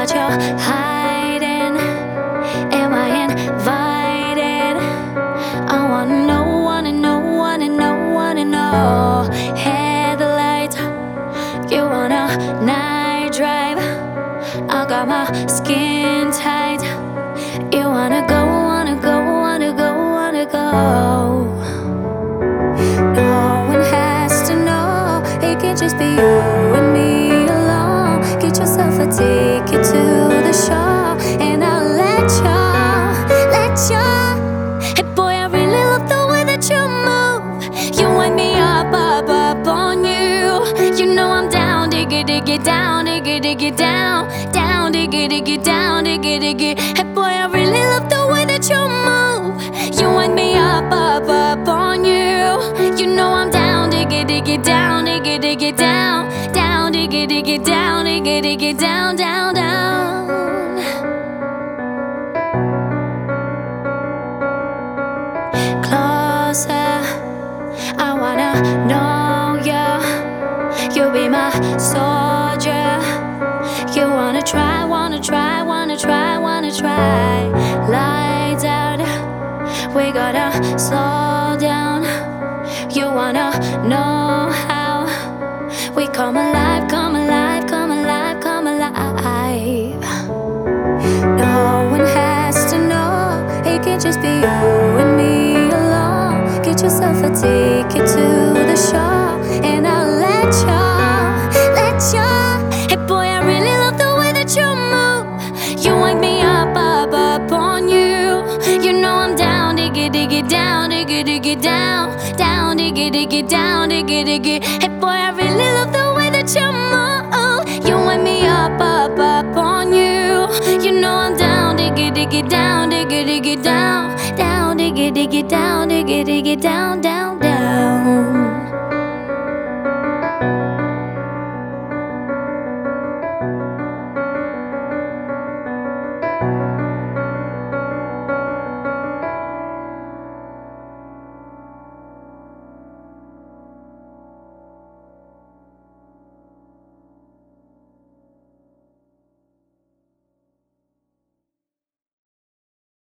what you're hiding. Am I invited? I wanna know, wanna wanna know, wanna. Headlights, you want a night drive? I got my skin tight. You wanna go, wanna go, wanna go, wanna go. No one has to know. It can just be you diggy, down, diggy, diggy, down, down, diggy, diggy, down, diggy, diggy. Hey boy, I really love the way that you move. You wind me up, up, up on you. You know I'm down, diggy, diggy, down, diggy, diggy, down, down, diggy, diggy, down, diggy, diggy, down, down, down. Wanna try, wanna try, wanna try. Lights out, we gotta slow down. You wanna know how we come alive, come alive, come alive, come alive. No one has to know. It can just be you and me alone. Get yourself a ticket to the show, and I'll let you, diggy, down, down, diggy, diggy, down, diggy, diggy. Hey boy, I really love the way that you move. You wind me up, up, up on you. You know I'm down, diggy, diggy, down, diggy, diggy, down, down, diggy, diggy, down, diggy, diggy, down, down, down.